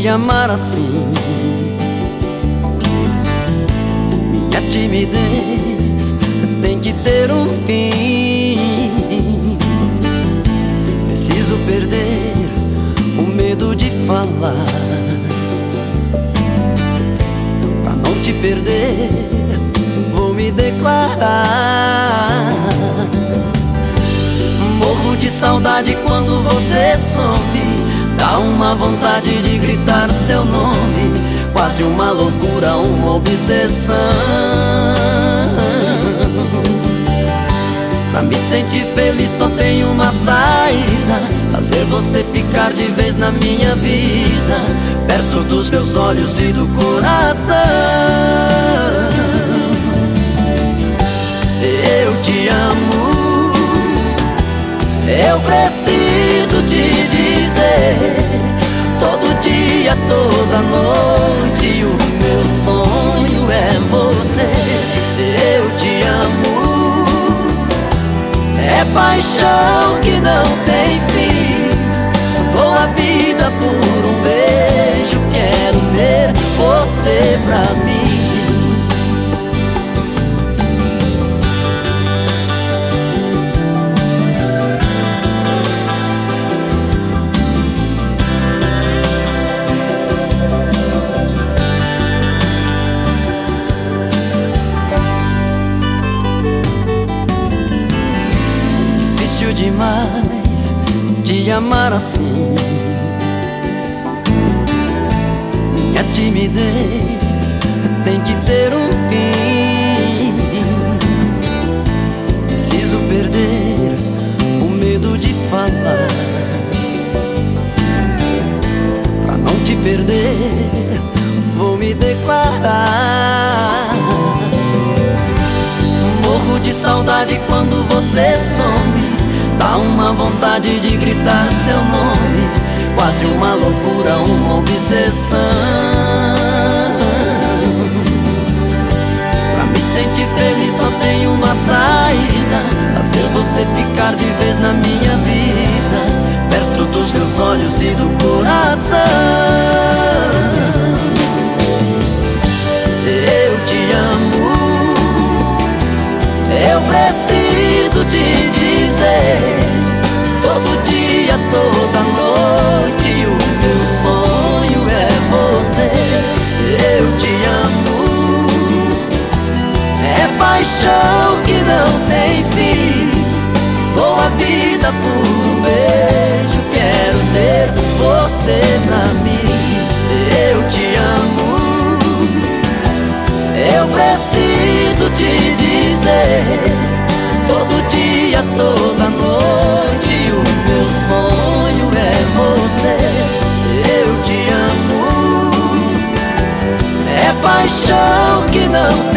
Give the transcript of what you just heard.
Te amar assim. Minha timidez tem que ter um fim. Preciso perder o medo de falar. Pra não te perder, vou me declarar. Morro de saudade quando você some. Dá uma vontade de gritar seu nome. Quase uma loucura, uma obsessão. Pra me sentir feliz só tem uma saída Fazer você ficar de vez na minha vida Perto dos meus olhos e do coração Eu te amo Eu preciso te dizer Todo dia, toda noite O meu sonho é você. Eu te amo. É paixão que não tem fim. Dou a vida por um beijo Quero ter você pra mim te amar assim. Minha timidez tem que ter um fim. Preciso perder o medo de falar. Pra não te perder, vou me declarar. Morro de saudade quando você some. Dá uma vontade de gritar seu nome. Quase uma loucura, uma obsessão. Pra me sentir feliz só tem uma saída. Fazer você ficar de vez na minha vida. Perto dos meus olhos e do coração paixão que não tem fim. Dou a vida por um beijo Quero ter você pra mim. Eu te amo. Eu preciso te dizer Todo dia, toda noite O meu sonho é você. Eu te amo. É paixão que não